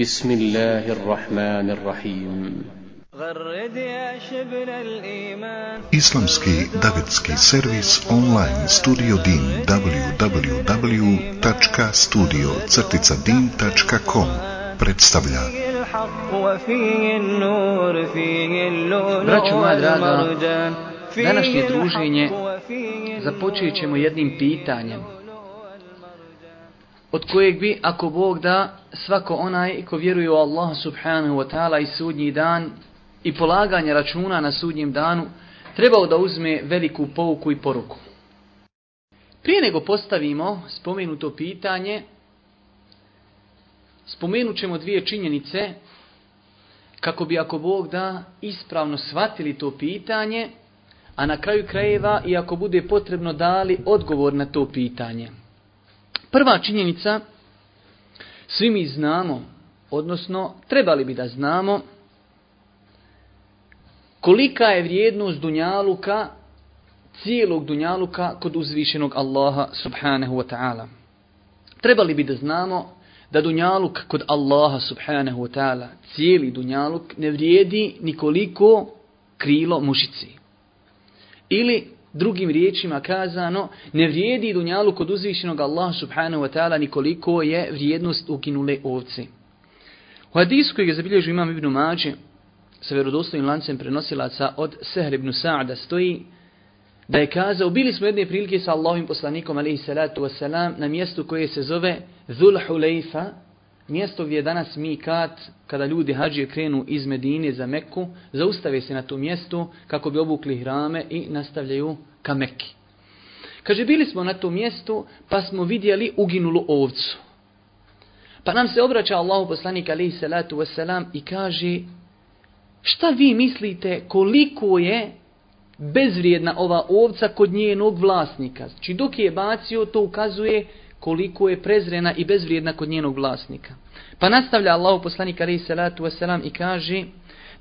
بسم الله الرحمن الرحيم غرد يا شبل الإيمان Islamski davetski servis online studio din www.studio-din.com predstavlja فيه الحق وفيه النور فيه اللؤلؤ Braćo moja draga, والمرجان فيه današnje druženje الحق وفيه započet ćemo jednim pitanjem od kojeg bi, ako Bog da, svako onaj ko vjeruje u Allah subhanahu wa ta'ala i sudnji dan i polaganje računa na sudnjem danu, trebao da uzme veliku pouku i poruku. Prije nego postavimo spomenuto pitanje, spomenut ćemo dvije činjenice kako bi, ako Bog da, ispravno shvatili to pitanje, a na kraju krajeva, i ako bude potrebno, dali odgovor na to pitanje. Prva činjenica, svi mi znamo, odnosno trebali bi da znamo, kolika je vrijednost Dunjaluka, cijelog Dunjaluka kod uzvišenog Allaha subhanahu wa ta'ala. Trebali bi da znamo da Dunjaluk kod Allaha subhanahu wa ta'ala, cijeli Dunjaluk, ne vrijedi nikoliko krilo mušici. Ili, drugim riječima kazano, ne vrijedi Dunjaluk kod uzvišenog Allaha subhanahu wa ta'ala nikoliko je vrijednost uginule ovce. U hadisu je zabilježio imam Ibn Mađe, sa vjerodostojnim lancem prenosilaca od Sehr ibn Sa'da stoji da je kazao, bili smo jedne prilike sa Allahovim poslanikom alaihi salatu wasalam na mjestu koje se zove Dhul Hulejfa, mjesto gdje je danas Mikat, kada ljudi hađije krenu iz Medine za Mekku, zaustave se na tom mjestu kako bi obukli hrame i nastavljaju ka Mekki. Kaže, bili smo na tom mjestu pa smo vidjeli uginulu ovcu. Pa nam se obraća Allahu poslanik alaihi salatu wasalam i kaže, Šta vi mislite koliko je bezvrijedna ova ovca kod njenog vlasnika? Znači dok je bacio to ukazuje koliko je prezrena i bezvrijedna kod njenog vlasnika. Pa nastavlja Allahu poslanik alejhi salatu vesselam i kaže: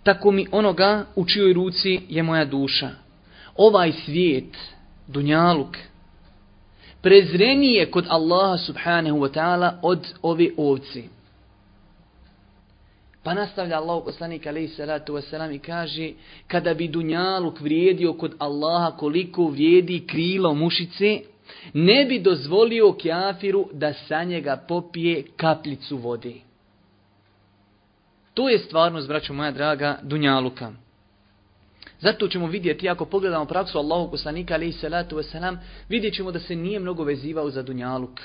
Tako mi onoga u čijoj ruci je moja duša. Ovaj svijet, dunjaluk, prezreniji je kod Allaha subhanahu wa ta'ala od ove ovci. Pa nastavlja Allah poslanik alaihi salatu wasalam i kaže kada bi dunjaluk vrijedio kod Allaha koliko vrijedi krilo mušice, ne bi dozvolio kjafiru da sa njega popije kapljicu vode. To je stvarnost, braćo moja draga, dunjaluka. Zato ćemo vidjeti, ako pogledamo praksu Allahu poslanika alaihi salatu wasalam, vidjet ćemo da se nije mnogo vezivao za dunjaluk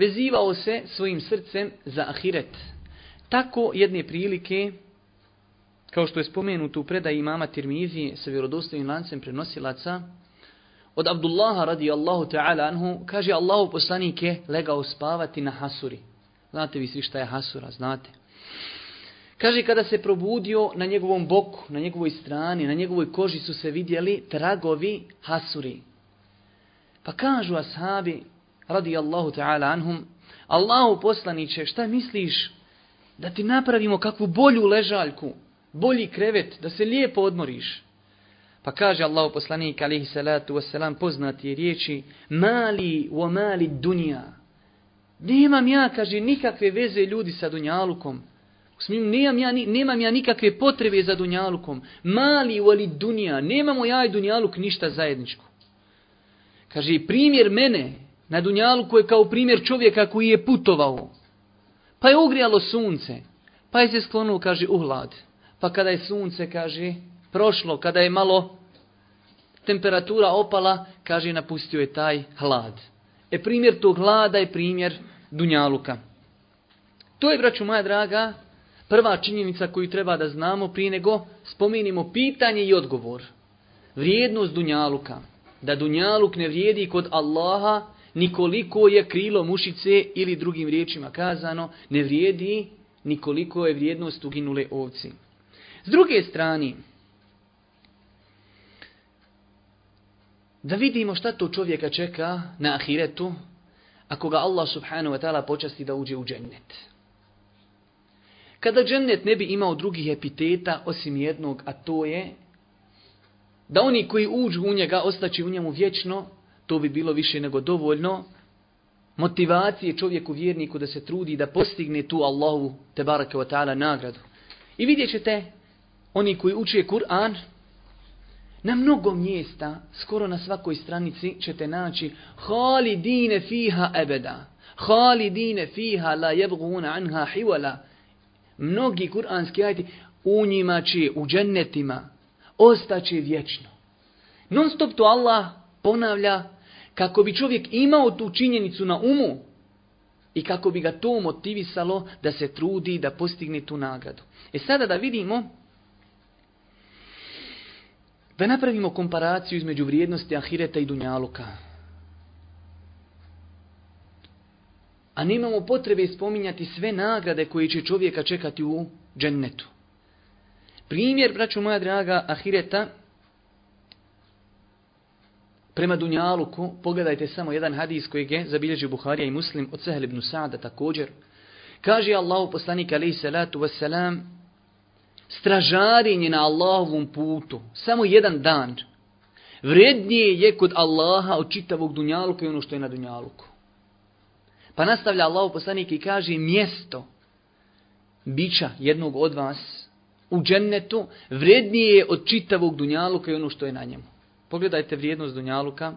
vezivao se svojim srcem za ahiret. Tako jedne prilike, kao što je spomenuto u predaji imama Tirmizije sa vjerodostojnim lancem prenosilaca, od Abdullaha radijallahu ta'ala anhu, kaže Allahu poslanik je legao spavati na hasuri. Znate vi svi šta je hasura, znate. Kaže kada se probudio na njegovom boku, na njegovoj strani, na njegovoj koži su se vidjeli tragovi hasuri. Pa kažu ashabi, radijallahu ta'ala anhum, Allahu poslaniće, šta misliš da ti napravimo kakvu bolju ležaljku, bolji krevet, da se lijepo odmoriš? Pa kaže Allahu poslanik alihi salatu wasalam poznati riječi mali wa mali dunja. Nemam ja, kaže, nikakve veze ljudi sa dunjalukom. Nemam ja, nemam ja nikakve potrebe za dunjalukom. Mali wali dunja. Nemamo ja i dunjaluk ništa zajedničko. Kaže, primjer mene, na Dunjaluku je kao primjer čovjeka koji je putovao. Pa je ugrijalo sunce. Pa je se sklonuo, kaže, u. Pa kada je sunce, kaže, prošlo, kada je malo temperatura opala, kaže, napustio je taj hlad. E primjer tog hlada je primjer Dunjaluka. To je, braću moja draga, prva činjenica koju treba da znamo prije nego spomenimo pitanje i odgovor. Vrijednost Dunjaluka. Da Dunjaluk ne vrijedi kod Allaha nikoliko je krilo mušice ili drugim riječima kazano, ne vrijedi nikoliko je vrijednost uginule ovci. S druge strane, da vidimo šta to čovjeka čeka na ahiretu, ako ga Allah subhanahu wa ta'ala počasti da uđe u džennet. Kada džennet ne bi imao drugih epiteta osim jednog, a to je da oni koji uđu u njega ostaći u njemu vječno, to bi bilo više nego dovoljno, motivacije čovjeku vjerniku da se trudi da postigne tu Allahu te barake wa ta'ala nagradu. I vidjet ćete, oni koji uče Kur'an, na mnogo mjesta, skoro na svakoj stranici ćete naći Halidine fiha ebeda. Halidine fiha la jebguna anha hivala. Mnogi kuranski ajti u njima će, u džennetima, ostaće vječno. Non stop to Allah ponavlja kako bi čovjek imao tu činjenicu na umu i kako bi ga to motivisalo da se trudi da postigne tu nagradu. E sada da vidimo da napravimo komparaciju između vrijednosti ahireta i dunjaluka. A nemamo potrebe spominjati sve nagrade koje će čovjeka čekati u džennetu. Primjer, braću moja draga, ahireta prema Dunjaluku, pogledajte samo jedan hadis koji je zabilježio Buharija i Muslim od Sahel ibn Sa'da također. Kaže Allahu poslanik alaihi salatu wassalam, stražarinje na Allahovom putu, samo jedan dan, vrednije je kod Allaha od čitavog Dunjaluka i ono što je na Dunjaluku. Pa nastavlja Allahu poslanik i kaže mjesto bića jednog od vas u džennetu vrednije je od čitavog Dunjaluka i ono što je na njemu. Pogledajte vrijednost Dunjaluka.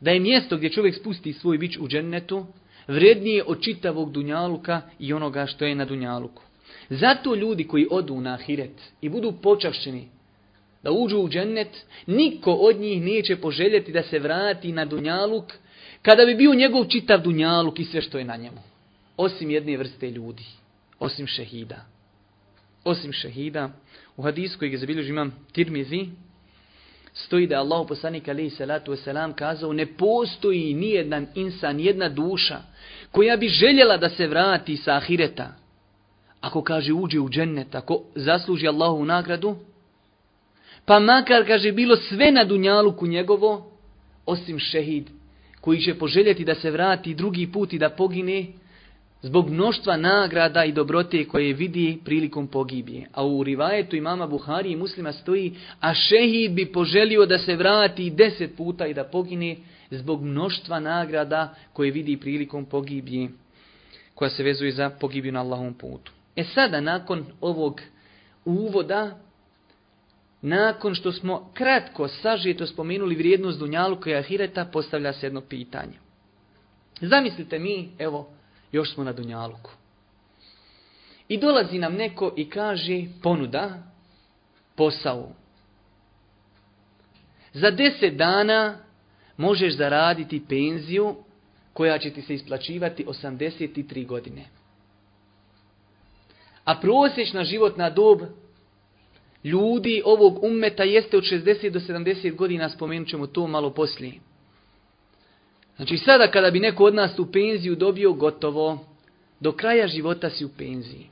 Da je mjesto gdje čovjek spusti svoj bić u džennetu, vrednije od čitavog Dunjaluka i onoga što je na Dunjaluku. Zato ljudi koji odu na Ahiret i budu počašćeni da uđu u džennet, niko od njih neće poželjeti da se vrati na Dunjaluk kada bi bio njegov čitav Dunjaluk i sve što je na njemu. Osim jedne vrste ljudi. Osim šehida. Osim šehida. U hadisku koji je zabilježi imam Tirmizi, stoji da je Allah poslanik alaihi salatu wasalam kazao ne postoji nijedan insan, jedna duša koja bi željela da se vrati sa ahireta. Ako kaže uđe u džennet, ako zasluži Allahu nagradu, pa makar kaže bilo sve na dunjaluku njegovo, osim šehid koji će poželjeti da se vrati drugi put i da pogine, zbog mnoštva nagrada i dobrote koje vidi prilikom pogibije. A u rivajetu imama Buhari i muslima stoji, a šehid bi poželio da se vrati deset puta i da pogine zbog mnoštva nagrada koje vidi prilikom pogibije, koja se vezuje za pogibiju na Allahom putu. E sada, nakon ovog uvoda, nakon što smo kratko, sažeto spomenuli vrijednost Dunjaluka i Ahireta, postavlja se jedno pitanje. Zamislite mi, evo, još smo na Dunjaluku. I dolazi nam neko i kaže ponuda, posao. Za deset dana možeš zaraditi penziju koja će ti se isplaćivati 83 godine. A prosječna životna dob ljudi ovog ummeta jeste od 60 do 70 godina, spomenut ćemo to malo poslije. Znači sada kada bi neko od nas u penziju dobio gotovo, do kraja života si u penziji.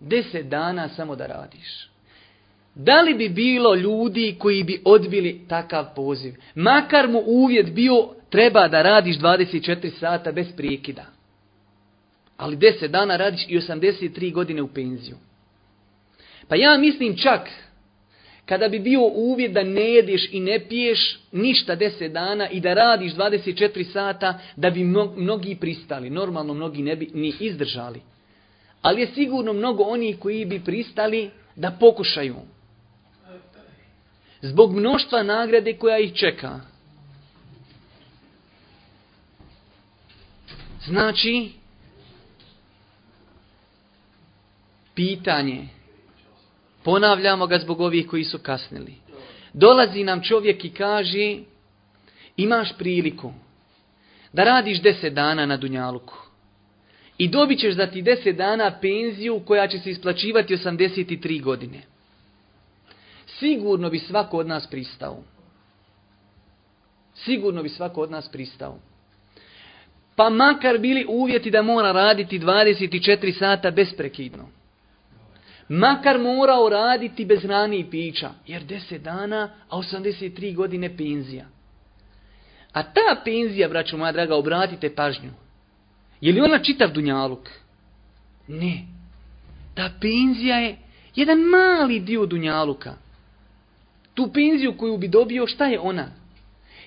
Deset dana samo da radiš. Da li bi bilo ljudi koji bi odbili takav poziv? Makar mu uvjet bio treba da radiš 24 sata bez prijekida. Ali deset dana radiš i 83 godine u penziju. Pa ja mislim čak kada bi bio uvjet da ne jedeš i ne piješ ništa deset dana i da radiš 24 sata, da bi mnogi pristali. Normalno mnogi ne bi ni izdržali. Ali je sigurno mnogo onih koji bi pristali da pokušaju. Zbog mnoštva nagrade koja ih čeka. Znači, pitanje Ponavljamo ga zbog ovih koji su kasnili. Dolazi nam čovjek i kaže, imaš priliku da radiš deset dana na Dunjaluku. I dobit ćeš za ti deset dana penziju koja će se isplaćivati 83 godine. Sigurno bi svako od nas pristao. Sigurno bi svako od nas pristao. Pa makar bili uvjeti da mora raditi 24 sata besprekidno makar morao raditi bez hrane i pića, jer 10 dana, a 83 godine penzija. A ta penzija, braću moja draga, obratite pažnju. Je li ona čitav dunjaluk? Ne. Ta penzija je jedan mali dio dunjaluka. Tu penziju koju bi dobio, šta je ona?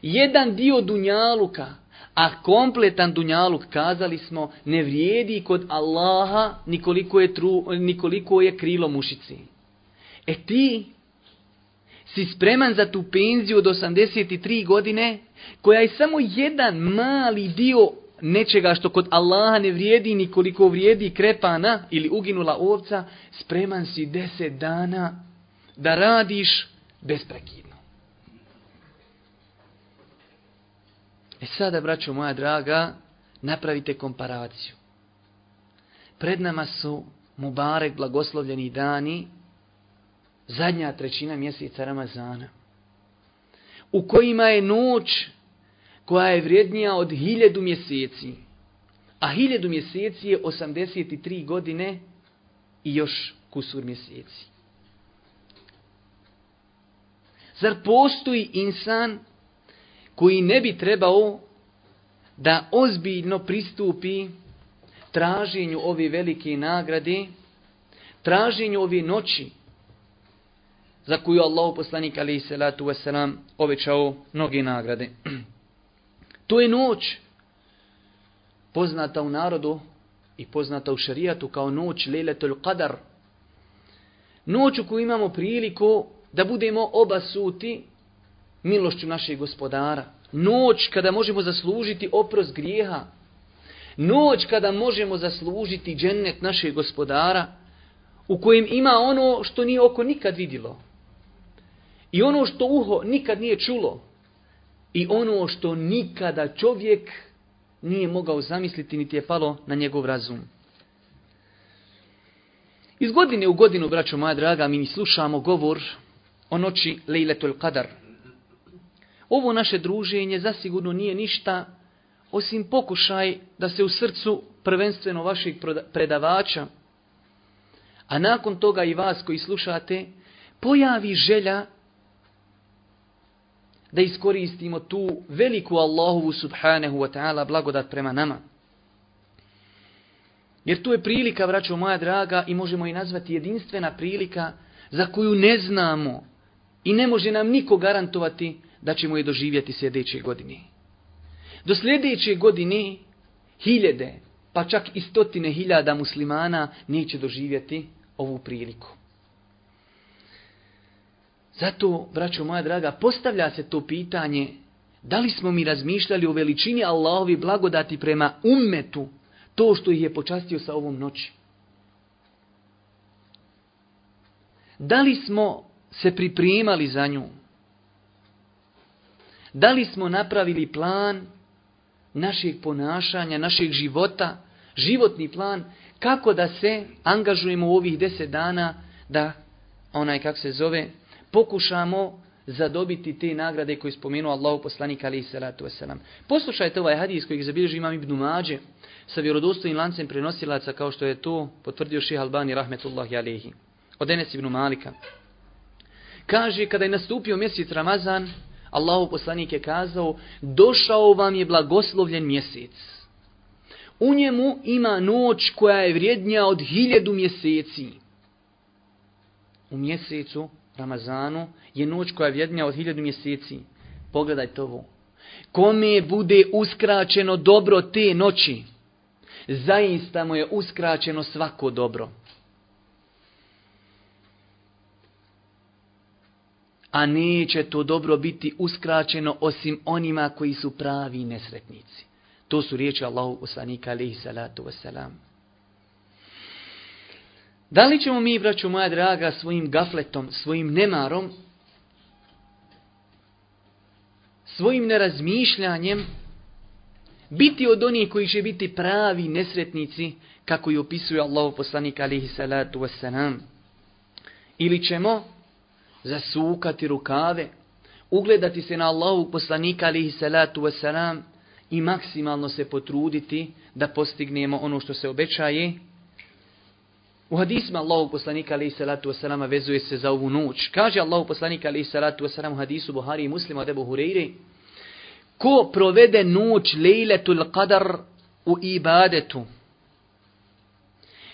Jedan dio dunjaluka, A kompletan dunjaluk, kazali smo, ne vrijedi kod Allaha nikoliko je, tru, nikoliko je krilo mušici. E ti si spreman za tu penziju od 83 godine, koja je samo jedan mali dio nečega što kod Allaha ne vrijedi nikoliko vrijedi krepana ili uginula ovca, spreman si deset dana da radiš besprekidno. E sada, braćo moja draga, napravite komparaciju. Pred nama su Mubarek blagoslovljeni dani, zadnja trećina mjeseca Ramazana, u kojima je noć koja je vrijednija od hiljedu mjeseci, a hiljedu mjeseci je 83 godine i još kusur mjeseci. Zar postoji insan koji ne bi trebao da ozbiljno pristupi traženju ove velike nagrade, traženju ove noći, za koju Allah poslanik alaihi salatu wasalam obećao mnoge nagrade. To je noć poznata u narodu i poznata u šarijatu kao noć Lejletul Qadar. Noć u koju imamo priliku da budemo obasuti milošću našeg gospodara. Noć kada možemo zaslužiti oprost grijeha. Noć kada možemo zaslužiti džennet našeg gospodara u kojem ima ono što nije oko nikad vidjelo. I ono što uho nikad nije čulo. I ono što nikada čovjek nije mogao zamisliti niti je palo na njegov razum. Iz godine u godinu, braćo moja draga, mi slušamo govor o noći Lejletul Qadar. Ovo naše druženje zasigurno nije ništa osim pokušaj da se u srcu prvenstveno vašeg predavača, a nakon toga i vas koji slušate, pojavi želja da iskoristimo tu veliku Allahovu subhanahu wa ta'ala blagodat prema nama. Jer tu je prilika, vraćo moja draga, i možemo i nazvati jedinstvena prilika za koju ne znamo i ne može nam niko garantovati da ćemo je doživjeti sljedeće godine. Do sljedeće godine hiljede, pa čak i stotine hiljada muslimana neće doživjeti ovu priliku. Zato, braćo moja draga, postavlja se to pitanje da li smo mi razmišljali o veličini Allahovi blagodati prema ummetu to što ih je počastio sa ovom noći. Da li smo se pripremali za nju? Da li smo napravili plan našeg ponašanja, našeg života, životni plan, kako da se angažujemo u ovih deset dana da onaj, kak se zove, pokušamo zadobiti te nagrade koje je spomenuo Allahu poslanik alaihi salatu wasalam. Poslušajte ovaj hadis koji zabilježi imam Ibn Mađe sa vjerodostojnim lancem prenosilaca kao što je to potvrdio ših Albani rahmetullahi alaihi. Od Enes Malika. Kaže kada je nastupio mjesec Ramazan, Allahu poslanik je kazao došao vam je blagoslovljen mjesec. U njemu ima noć koja je vrijednija od hiljedu mjeseci. U mjesecu Ramazanu je noć koja je vjednja od hiljadu mjeseci. Pogledajte ovo. Kome bude uskraćeno dobro te noći, zaista mu je uskraćeno svako dobro. A neće to dobro biti uskraćeno osim onima koji su pravi nesretnici. To su riječi Allahu poslanika alaihi salatu wasalam. Da li ćemo mi, braću moja draga, svojim gafletom, svojim nemarom, svojim nerazmišljanjem, biti od onih koji će biti pravi nesretnici, kako i opisuje Allah poslanik alihi salatu wasalam. Ili ćemo zasukati rukave, ugledati se na Allahu poslanika alihi salatu wasalam i maksimalno se potruditi da postignemo ono što se obećaje, U hadisma Allahu poslanika alaihi salatu wasalama vezuje se za ovu noć. Kaže Allahu poslanika alaihi salatu wasalam u hadisu Buhari i muslima od Ebu Hureyri Ko provede noć lejletul qadar u ibadetu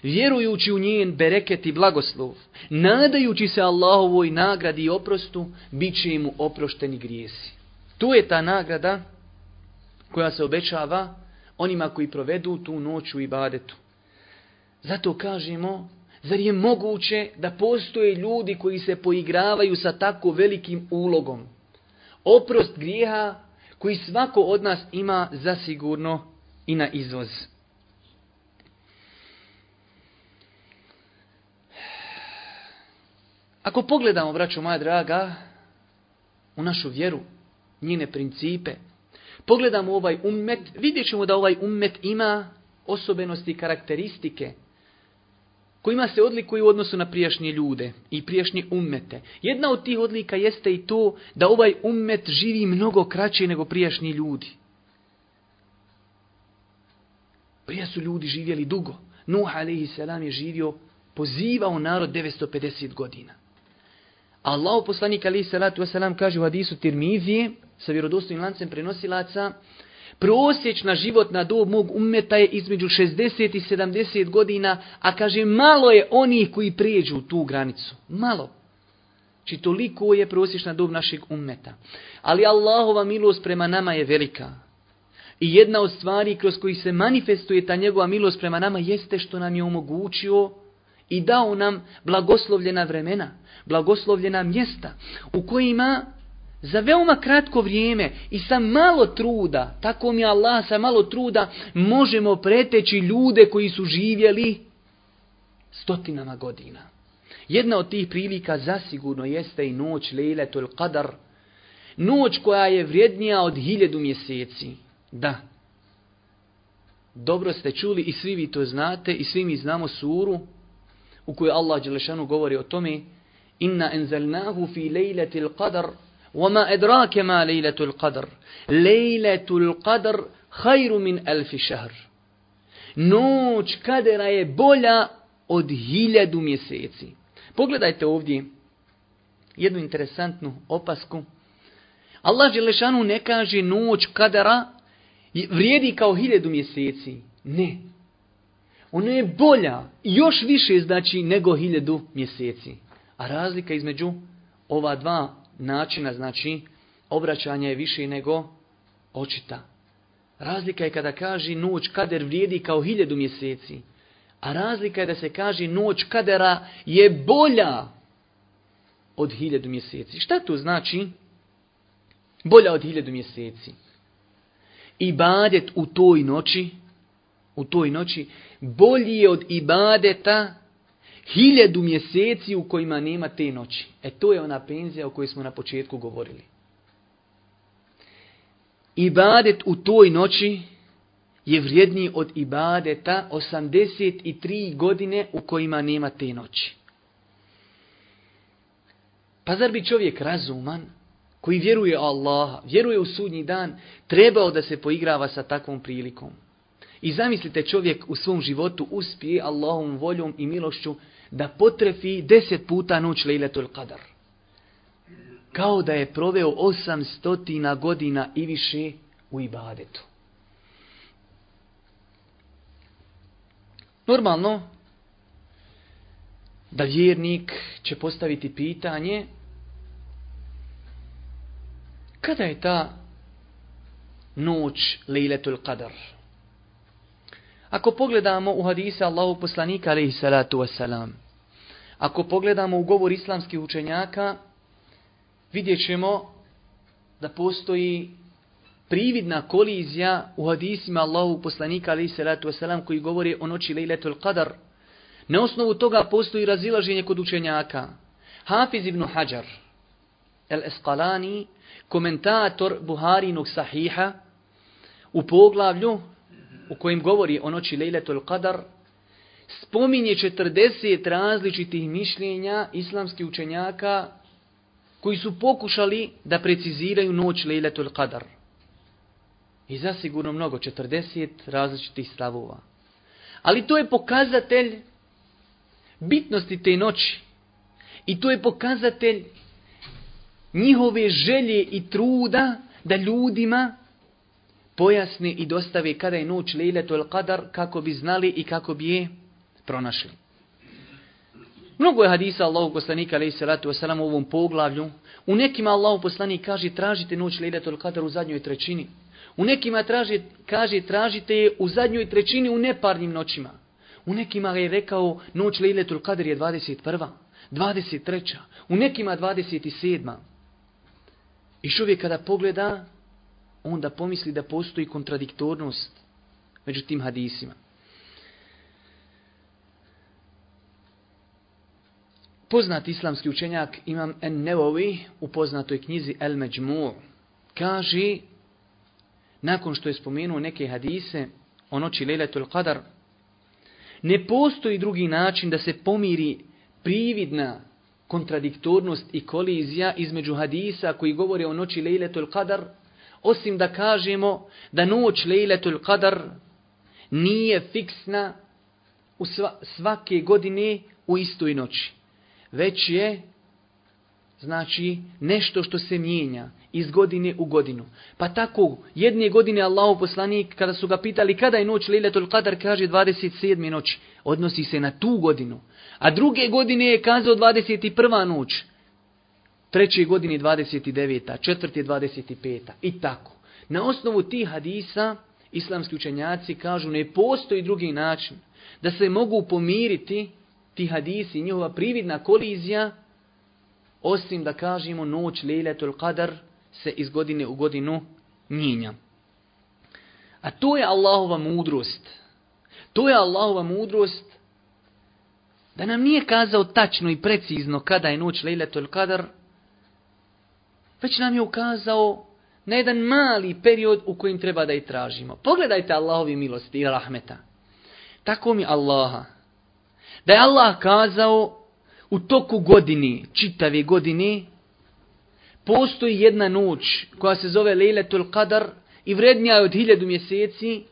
vjerujući u njen bereket i blagoslov, nadajući se Allahovoj nagradi i oprostu, bit će mu oprošteni grijesi. Tu je ta nagrada koja se obećava onima koji provedu tu noć u ibadetu. Zato kažemo, zar je moguće da postoje ljudi koji se poigravaju sa tako velikim ulogom? Oprost grijeha koji svako od nas ima zasigurno i na izvoz. Ako pogledamo, braćo moja draga, u našu vjeru, njene principe, pogledamo ovaj ummet, vidjet ćemo da ovaj ummet ima osobenosti i karakteristike kojima se odlikuju u odnosu na prijašnje ljude i prijašnje ummete. Jedna od tih odlika jeste i to da ovaj ummet živi mnogo kraće nego prijašnji ljudi. Prije su ljudi živjeli dugo. Nuh a.s. je živio, pozivao narod 950 godina. Allah poslanik alaih salatu wasalam kaže u hadisu Tirmizije sa vjerodostojnim lancem prenosilaca prosječna životna dob mog ummeta je između 60 i 70 godina, a kaže malo je onih koji prijeđu tu granicu. Malo. Či znači, toliko je prosječna dob našeg ummeta. Ali Allahova milost prema nama je velika. I jedna od stvari kroz koji se manifestuje ta njegova milost prema nama jeste što nam je omogućio i dao nam blagoslovljena vremena, blagoslovljena mjesta u kojima za veoma kratko vrijeme i sa malo truda, tako mi Allah, sa malo truda možemo preteći ljude koji su živjeli stotinama godina. Jedna od tih prilika zasigurno jeste i noć Lejletul Qadar, noć koja je vrijednija od hiljedu mjeseci. Da. Dobro ste čuli i svi vi to znate i svi mi znamo suru u kojoj Allah Đelešanu govori o tome Inna enzelnahu fi lejletil qadar وما أدراك ما ليلة القدر ليلة القدر خير من ألف شهر Noć kadera je bolja od hiljadu mjeseci. Pogledajte ovdje jednu interesantnu opasku. Allah Đelešanu ne kaže noć kadera vrijedi kao hiljadu mjeseci. Ne. Ona je bolja, još više znači nego hiljadu mjeseci. A razlika između ova dva načina, znači, obraćanja je više nego očita. Razlika je kada kaže noć kader vrijedi kao hiljadu mjeseci. A razlika je da se kaže noć kadera je bolja od hiljadu mjeseci. Šta to znači? Bolja od hiljadu mjeseci. Ibadet u toj noći, u toj noći, bolji je od ibadeta hiljadu mjeseci u kojima nema te noći. E to je ona penzija o kojoj smo na početku govorili. Ibadet u toj noći je vrijedniji od ibadeta 83 godine u kojima nema te noći. Pa zar bi čovjek razuman, koji vjeruje Allaha, vjeruje u sudnji dan, trebao da se poigrava sa takvom prilikom? I zamislite čovjek u svom životu uspije Allahom voljom i milošću da potrefi deset puta noć Lejletul Qadar. Kao da je proveo osamstotina godina i više u ibadetu. Normalno da vjernik će postaviti pitanje kada je ta noć Lejletul Qadar? Ako pogledamo u hadise Allahu poslanika alaihi salatu wasalam, ako pogledamo u govor islamskih učenjaka, vidjet ćemo da postoji prividna kolizija u hadisima Allahu poslanika alaihi salatu wasalam koji govori o noći lejletul qadar. Na osnovu toga postoji razilaženje kod učenjaka. Hafiz ibn Hajar, el Esqalani, komentator Buharinog sahiha, u poglavlju u kojem govori o noći Lejletul Qadar, spominje 40 različitih mišljenja islamskih učenjaka koji su pokušali da preciziraju noć Lejletul Qadar. I zasigurno mnogo, 40 različitih stavova. Ali to je pokazatelj bitnosti te noći. I to je pokazatelj njihove želje i truda da ljudima pojasni i dostavi kada je noć Lejletul Qadar kako bi znali i kako bi je pronašli. Mnogo je hadisa Allahu poslanika alejhi salatu vesselam u ovom poglavlju. U nekima Allahu poslanik kaže tražite noć Lejletul Qadar u zadnjoj trećini. U nekima traži, kaže tražite je u zadnjoj trećini u neparnim noćima. U nekima je rekao noć Lejletul Kader je 21. 23. U nekima 27. I čovjek kada pogleda, onda pomisli da postoji kontradiktornost među tim hadisima. Poznat islamski učenjak Imam En Nevovi u poznatoj knjizi El Međmu kaže nakon što je spomenuo neke hadise o noći Lejletul Qadar ne postoji drugi način da se pomiri prividna kontradiktornost i kolizija između hadisa koji govore o noći Lejletul Qadar osim da kažemo da noć Lejletul Qadar nije fiksna u svake godine u istoj noći već je znači nešto što se mijenja iz godine u godinu. Pa tako, jedne godine Allahu poslanik, kada su ga pitali kada je noć Lejletul Qadar, kaže 27. noć, odnosi se na tu godinu. A druge godine je kazao 21. noć, treće godine 29. četvrte 25. i tako. Na osnovu tih hadisa, islamski učenjaci kažu ne postoji drugi način da se mogu pomiriti ti hadisi, njihova prividna kolizija, osim da kažemo noć Lejletul Qadar se iz godine u godinu mijenja. A to je Allahova mudrost. To je Allahova mudrost da nam nije kazao tačno i precizno kada je noć Lejletul Qadar, već nam je ukazao na jedan mali period u kojem treba da i tražimo. Pogledajte Allahovi milosti i rahmeta. Tako mi Allaha da je Allah kazao u toku godine, čitave godine, postoji jedna noć koja se zove Lejletul Qadar i vrednija je od hiljadu mjeseci,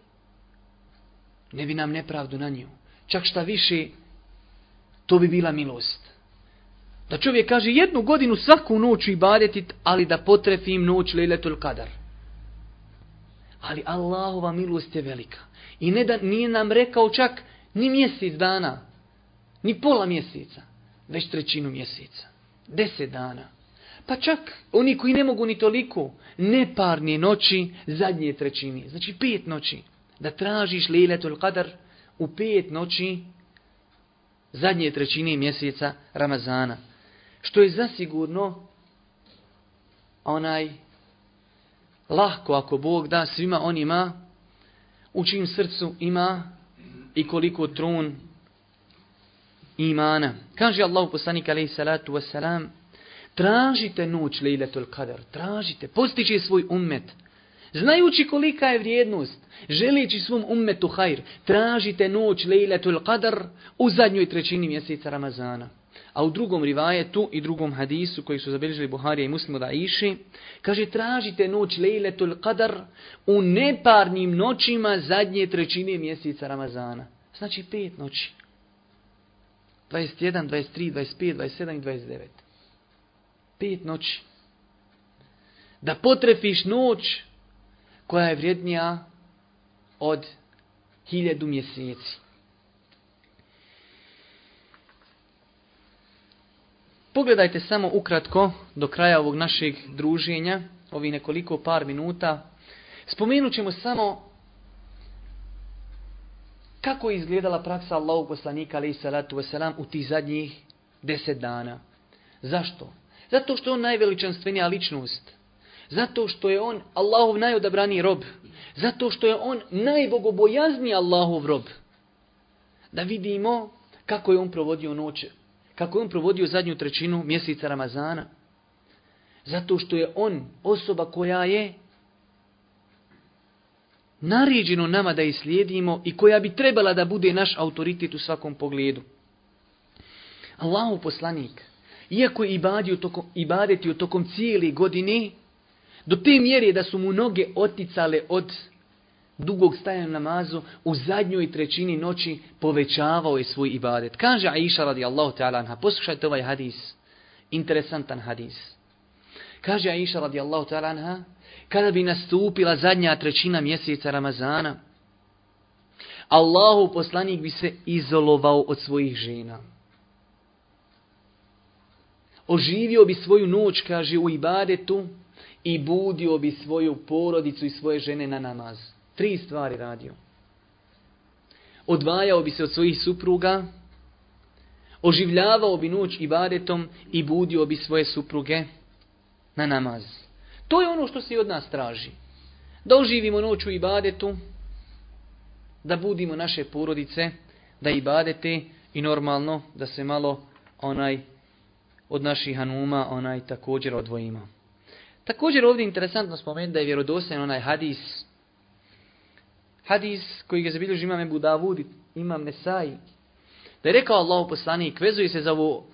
ne bi nam nepravdu na nju. Čak šta više, to bi bila milost. Da čovjek kaže jednu godinu svaku noć i badetit, ali da potrefim noć Lejletul Qadar. Ali Allahova milost je velika. I ne da nije nam rekao čak ni mjesec dana, Ni pola mjeseca, već trećinu mjeseca. Deset dana. Pa čak oni koji ne mogu ni toliko, neparnije noći, zadnje trećini. Znači pet noći. Da tražiš Lejletul Qadar u pet noći, zadnje trećine mjeseca Ramazana. Što je zasigurno onaj lahko ako Bog da svima onima u čim srcu ima i koliko trun imana. Kaže Allah poslanik alaihi salatu wasalam, tražite noć lejletul qadar, tražite, postiče svoj ummet. Znajući kolika je vrijednost, želeći svom ummetu hajr, tražite noć lejletul qadar u zadnjoj trećini mjeseca Ramazana. A u drugom rivajetu i drugom hadisu koji su zabilježili Buharija i Muslimu da iši, kaže tražite noć lejletul qadar u neparnim noćima zadnje trećine mjeseca Ramazana. Znači pet noći. 21, 23, 25, 27 i 29. Pet noći. Da potrefiš noć koja je vrijednija od hiljadu mjeseci. Pogledajte samo ukratko do kraja ovog našeg druženja, ovi nekoliko par minuta. Spomenut ćemo samo Kako je izgledala praksa Allahog poslanika alaih salatu wasalam u tih zadnjih deset dana? Zašto? Zato što je on najveličanstvenija ličnost. Zato što je on Allahov najodabrani rob. Zato što je on najbogobojazniji Allahov rob. Da vidimo kako je on provodio noće. Kako je on provodio zadnju trećinu mjeseca Ramazana. Zato što je on osoba koja je naređeno nama da islijedimo i koja bi trebala da bude naš autoritet u svakom pogledu. Allahu poslanik, iako je ibadio tokom, ibadetio tokom cijeli godine, do te mjere da su mu noge oticale od dugog stajanja namazu, u zadnjoj trećini noći povećavao je svoj ibadet. Kaže Aisha radijallahu ta'ala anha, poslušajte ovaj hadis, interesantan hadis. Kaže Aisha radijallahu ta'ala anha, kada bi nastupila zadnja trećina mjeseca Ramazana, Allahu poslanik bi se izolovao od svojih žena. Oživio bi svoju noć, kaže, u ibadetu i budio bi svoju porodicu i svoje žene na namaz. Tri stvari radio. Odvajao bi se od svojih supruga, oživljavao bi noć ibadetom i budio bi svoje supruge na namaz. To je ono što se i od nas traži. Da oživimo noć u ibadetu, da budimo naše porodice, da ibadete i normalno da se malo onaj od naših hanuma onaj također odvojimo. Također ovdje je interesantno spomenuti da je vjerodostojan onaj hadis hadis koji ga zabilježi imam Ebu Davud, imam Nesai, da je rekao Allahu poslanik, vezuje se za ovo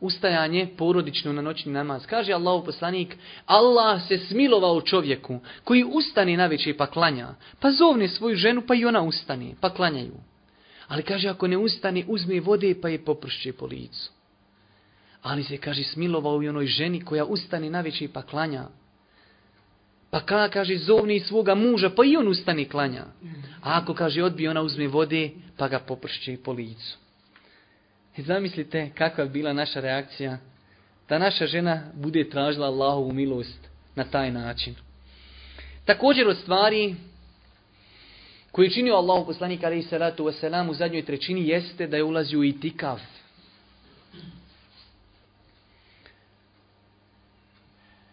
ustajanje porodično na noćni namaz. Kaže Allahu poslanik, Allah se smilovao čovjeku koji ustane na večer pa klanja, pa zovne svoju ženu pa i ona ustane, pa klanjaju. Ali kaže, ako ne ustane, uzme vode pa je popršće po licu. Ali se, kaže, smilovao i onoj ženi koja ustane na večer pa klanja. Pa kada, kaže, zovni svoga muža, pa i on ustane klanja. A ako, kaže, odbije, ona uzme vode, pa ga popršće po licu. I zamislite kakva je bila naša reakcija da naša žena bude tražila Allahovu milost na taj način. Također od stvari koji je činio Allahu poslanik alaihi salatu wasalam u zadnjoj trećini jeste da je ulazio u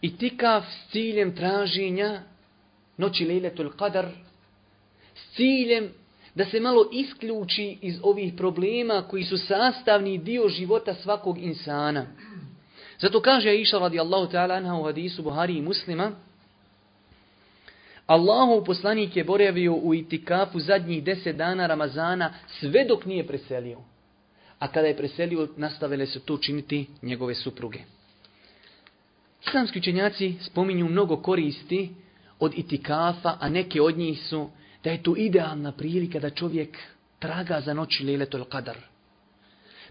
itikav. Itikav s ciljem traženja noći lejletul qadar, s ciljem da se malo isključi iz ovih problema koji su sastavni dio života svakog insana. Zato kaže Aisha radijallahu ta'ala anha u hadisu Buhari i muslima, Allahov poslanik je boravio u itikafu zadnjih deset dana Ramazana sve dok nije preselio. A kada je preselio, nastavile se to činiti njegove supruge. Islamski učenjaci spominju mnogo koristi od itikafa, a neke od njih su da je to idealna prilika da čovjek traga za noći leletul qadar.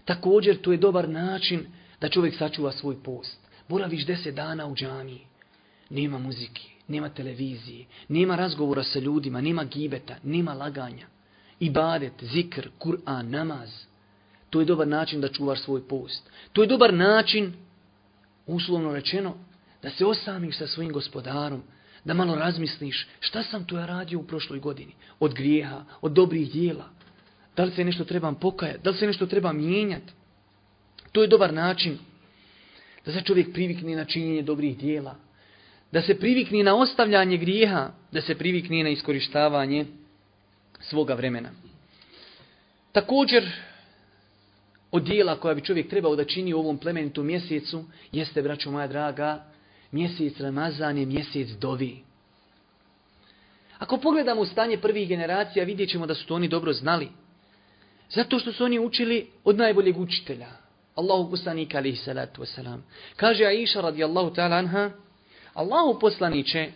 Također to je dobar način da čovjek sačuva svoj post. Boraviš deset dana u džamiji. Nema muziki, nema televizije, nema razgovora sa ljudima, nema gibeta, nema laganja. Ibadet, zikr, Kur'an, namaz. To je dobar način da čuvaš svoj post. To je dobar način, uslovno rečeno, da se osamiš sa svojim gospodarom, da malo razmisliš šta sam tu ja radio u prošloj godini. Od grijeha, od dobrih dijela. Da li se nešto trebam pokajati, da li se nešto treba mijenjati. To je dobar način da se čovjek privikne na činjenje dobrih dijela. Da se privikne na ostavljanje grijeha, da se privikne na iskorištavanje svoga vremena. Također, od dijela koja bi čovjek trebao da čini u ovom plemenitu mjesecu, jeste, braćo moja draga, mjesec Ramazan je mjesec dovi. Ako pogledamo stanje prvih generacija, vidjet ćemo da su to oni dobro znali. Zato što su oni učili od najboljeg učitelja. Allahu poslanika alihi salatu wasalam. Kaže Aisha radijallahu ta'ala anha, Allahu poslaniće,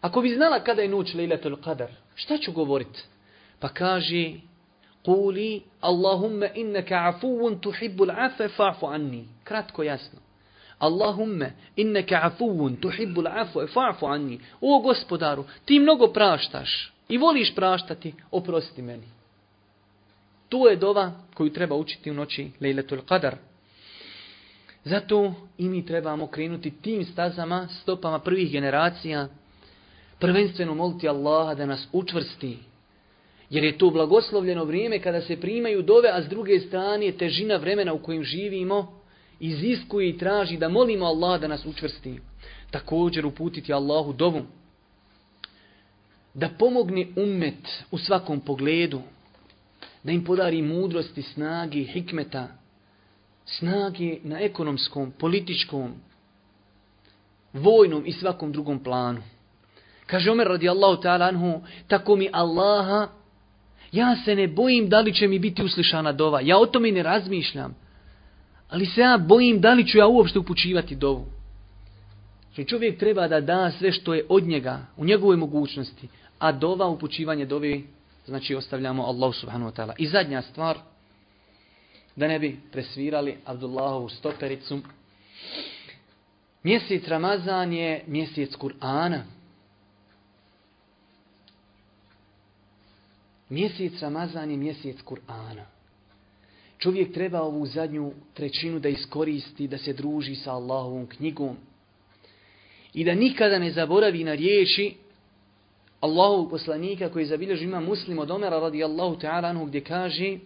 ako bi znala kada je noć lejlatul qadar, šta ću govorit? Pa kaže, Kuli, Allahumma innaka afuun tuhibbul afe fa'fu anni. Kratko jasno. Allahumme, inneka afuvun, tuhibbul afu, fa'fu anni. O gospodaru, ti mnogo praštaš i voliš praštati, oprosti meni. To je dova koju treba učiti u noći Lejletul Qadar. Zato i mi trebamo krenuti tim stazama, stopama prvih generacija, prvenstveno moliti Allaha da nas učvrsti. Jer je to blagoslovljeno vrijeme kada se primaju dove, a s druge strane težina vremena u kojem živimo, iziskuje i traži da molimo Allah da nas učvrsti. Također uputiti Allahu dovu. Da pomogne ummet u svakom pogledu. Da im podari mudrosti, snagi, hikmeta. Snagi na ekonomskom, političkom, vojnom i svakom drugom planu. Kaže Omer radijallahu ta'ala anhu, tako mi Allaha, ja se ne bojim da li će mi biti uslišana dova. Ja o tome ne razmišljam. Ali se ja bojim da li ću ja uopšte upućivati dovu. Znači čovjek treba da da sve što je od njega, u njegovoj mogućnosti. A dova, upućivanje dove, znači ostavljamo Allah subhanahu wa ta'ala. I zadnja stvar, da ne bi presvirali Abdullahovu stopericu. Mjesec Ramazan je mjesec Kur'ana. Mjesec Ramazan je mjesec Kur'ana čovjek treba ovu zadnju trećinu da iskoristi, da se druži sa Allahovom knjigom. i da nikada ne zaboravi na riječi Allahu poslanika koji zabilježi ima muslim od Omera radijallahu ta'ala anhu gdje kaže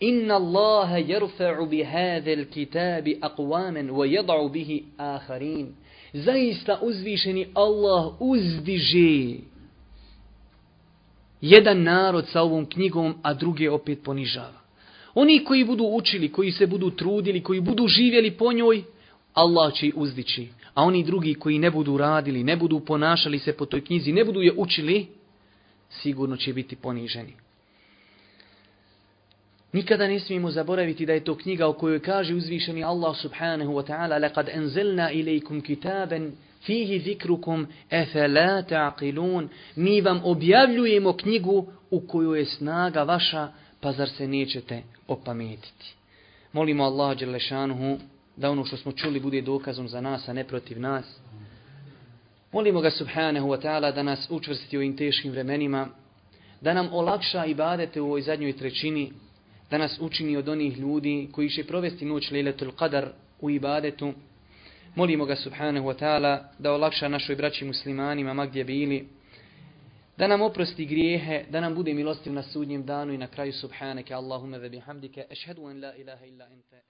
Inna Allaha yarfa'u bi hadha kitabi aqwaman wa yad'u bihi akharin. Zaista uzvišeni Allah uzdiže jedan narod sa ovom knjigom, a druge opet ponižava. Oni koji budu učili, koji se budu trudili, koji budu živjeli po njoj, Allah će ih uzdići. A oni drugi koji ne budu radili, ne budu ponašali se po toj knjizi, ne budu je učili, sigurno će biti poniženi. Nikada ne smijemo zaboraviti da je to knjiga o kojoj kaže uzvišeni Allah subhanahu wa ta'ala لَقَدْ أَنزَلْنَا إِلَيْكُمْ كِتَابًا Fihi zikrukum efela ta'qilun. Mi vam objavljujemo knjigu u koju je snaga vaša, pa zar se nećete opametiti. Molimo Allah Đelešanuhu da ono što smo čuli bude dokazom za nas, a ne protiv nas. Molimo ga subhanahu wa ta'ala da nas učvrsti u ovim teškim vremenima, da nam olakša i badete u ovoj zadnjoj trećini, da nas učini od onih ljudi koji će provesti noć Lejletul Qadar u ibadetu, Molimo ga subhanahu wa ta'ala da olakša našoj braći muslimanima ma gdje bili, da nam oprosti grijehe, da nam bude milostiv na sudnjem danu i na kraju subhanake Allahumma ve bihamdike, ešhedu en la ilaha illa ente,